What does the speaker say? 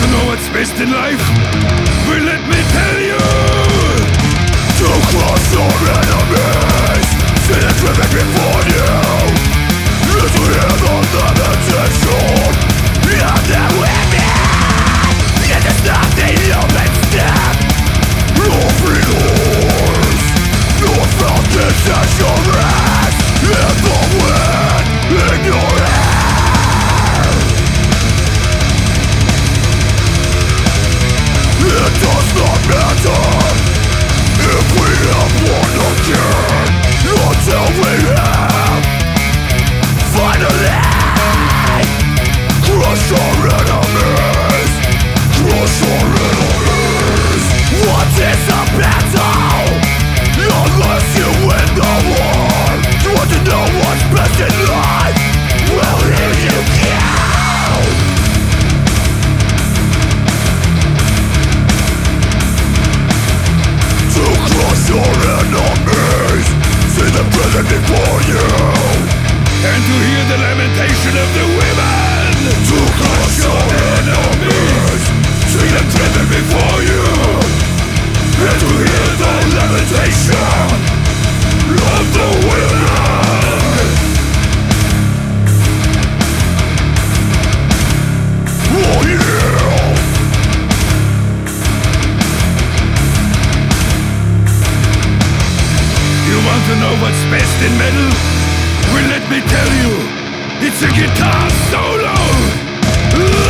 to know what's best in life? Well, let me tell you. Does not matter. If we have won your enemies. See them present before you. And to hear the lamentation of the women want to know what's best in metal? Well, let me tell you, it's a guitar solo.